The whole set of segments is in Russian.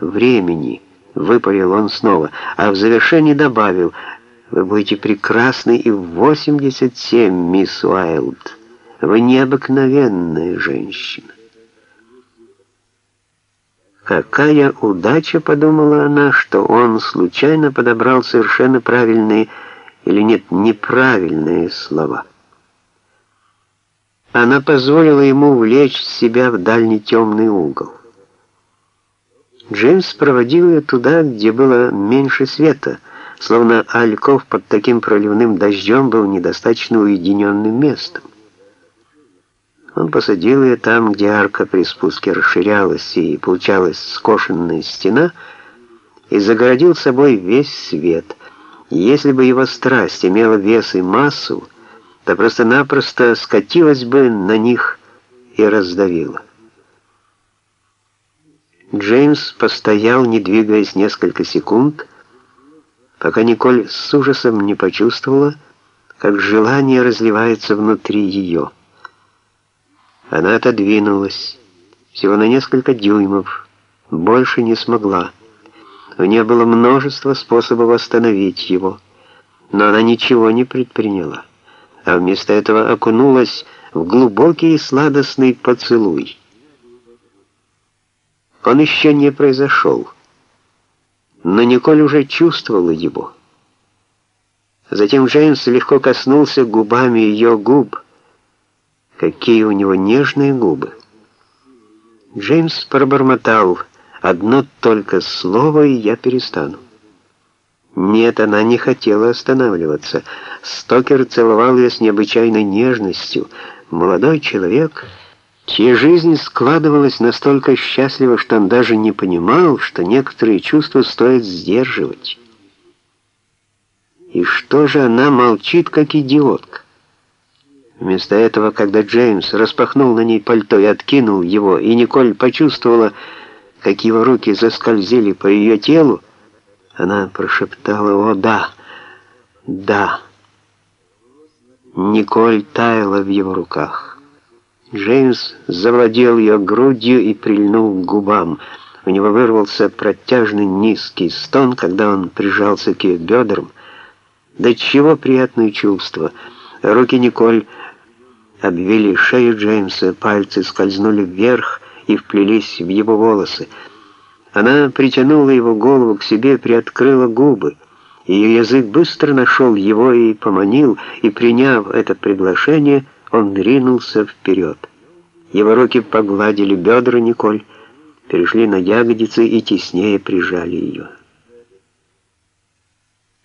времени», — выпалил он снова, а в завершении добавил, «Вы будете прекрасны и в 87, мисс Уайлд. Вы необыкновенная женщина». Какая удача, подумала она, что он случайно подобрал совершенно правильные или нет, неправильные слова. Она позволила ему влечь себя в дальний темный угол. Джеймс проводил ее туда, где было меньше света, словно Альков под таким проливным дождем был недостаточно уединенным местом. Он посадил ее там, где арка при спуске расширялась и получалась скошенная стена, и загородил собой весь свет. если бы его страсть имела вес и массу, то просто-напросто скатилась бы на них и раздавила. Джеймс постоял, не двигаясь несколько секунд, пока Николь с ужасом не почувствовала, как желание разливается внутри ее. Она отодвинулась, всего на несколько дюймов, больше не смогла. У нее было множество способов остановить его, но она ничего не предприняла, а вместо этого окунулась в глубокий сладостный поцелуй. Он еще не произошел, но Николь уже чувствовала его. Затем Джеймс легко коснулся губами ее губ, Какие у него нежные губы. Джеймс пробормотал одно только слово, и я перестану. Нет, она не хотела останавливаться. Стокер целовал ее с необычайной нежностью. Молодой человек, чья жизнь складывалась настолько счастливо, что он даже не понимал, что некоторые чувства стоит сдерживать. И что же она молчит, как идиотка? Вместо этого, когда Джеймс распахнул на ней пальто и откинул его, и Николь почувствовала, как его руки заскользили по ее телу, она прошептала «О, да! Да!» Николь таяла в его руках. Джеймс завладел ее грудью и прильнул к губам. У него вырвался протяжный низкий стон, когда он прижался к ее бедрам. Да чего приятное чувство! Руки Николь обвили шею Джеймса, пальцы скользнули вверх и вплелись в его волосы. Она притянула его голову к себе, приоткрыла губы. Ее язык быстро нашел его и поманил, и, приняв это приглашение, он ринулся вперед. Его руки погладили бедра Николь, перешли на ягодицы и теснее прижали ее.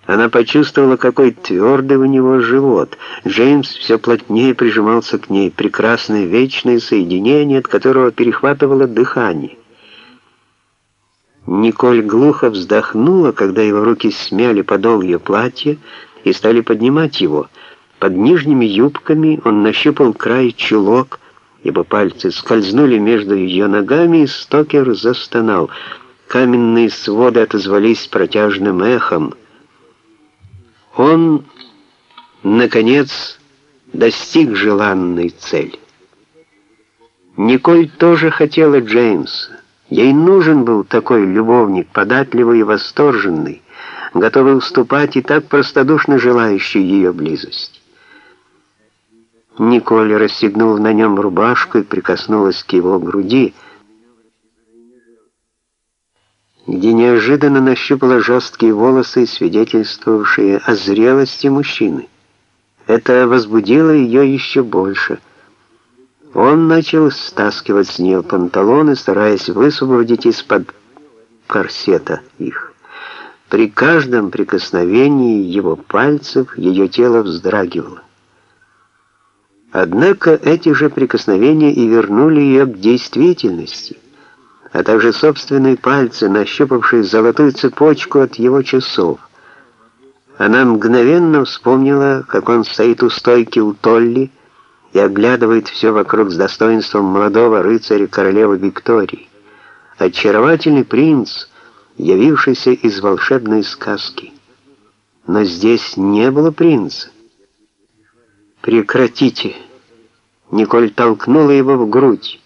Она почувствовала, какой твердый у него живот. Джеймс все плотнее прижимался к ней. Прекрасное вечное соединение, от которого перехватывало дыхание. Николь глухо вздохнула, когда его руки смяли подол ее платья и стали поднимать его. Под нижними юбками он нащупал край чулок, ибо пальцы скользнули между ее ногами, и Стокер застонал. Каменные своды отозвались протяжным эхом. Он, наконец, достиг желанной цели. Николь тоже хотела Джеймса. Ей нужен был такой любовник, податливый и восторженный, готовый уступать и так простодушно желающий ее близости. Николь расстегнула на нем рубашку и прикоснулась к его груди, где неожиданно нащупала жесткие волосы, свидетельствовавшие о зрелости мужчины. Это возбудило ее еще больше. Он начал стаскивать с нее панталоны, стараясь высвободить из-под корсета их. При каждом прикосновении его пальцев ее тело вздрагивало. Однако эти же прикосновения и вернули ее к действительности — а также собственные пальцы, нащупавшие золотую цепочку от его часов. Она мгновенно вспомнила, как он стоит у стойки у Толли и оглядывает все вокруг с достоинством молодого рыцаря королевы Виктории. Очаровательный принц, явившийся из волшебной сказки. Но здесь не было принца. «Прекратите!» Николь толкнула его в грудь.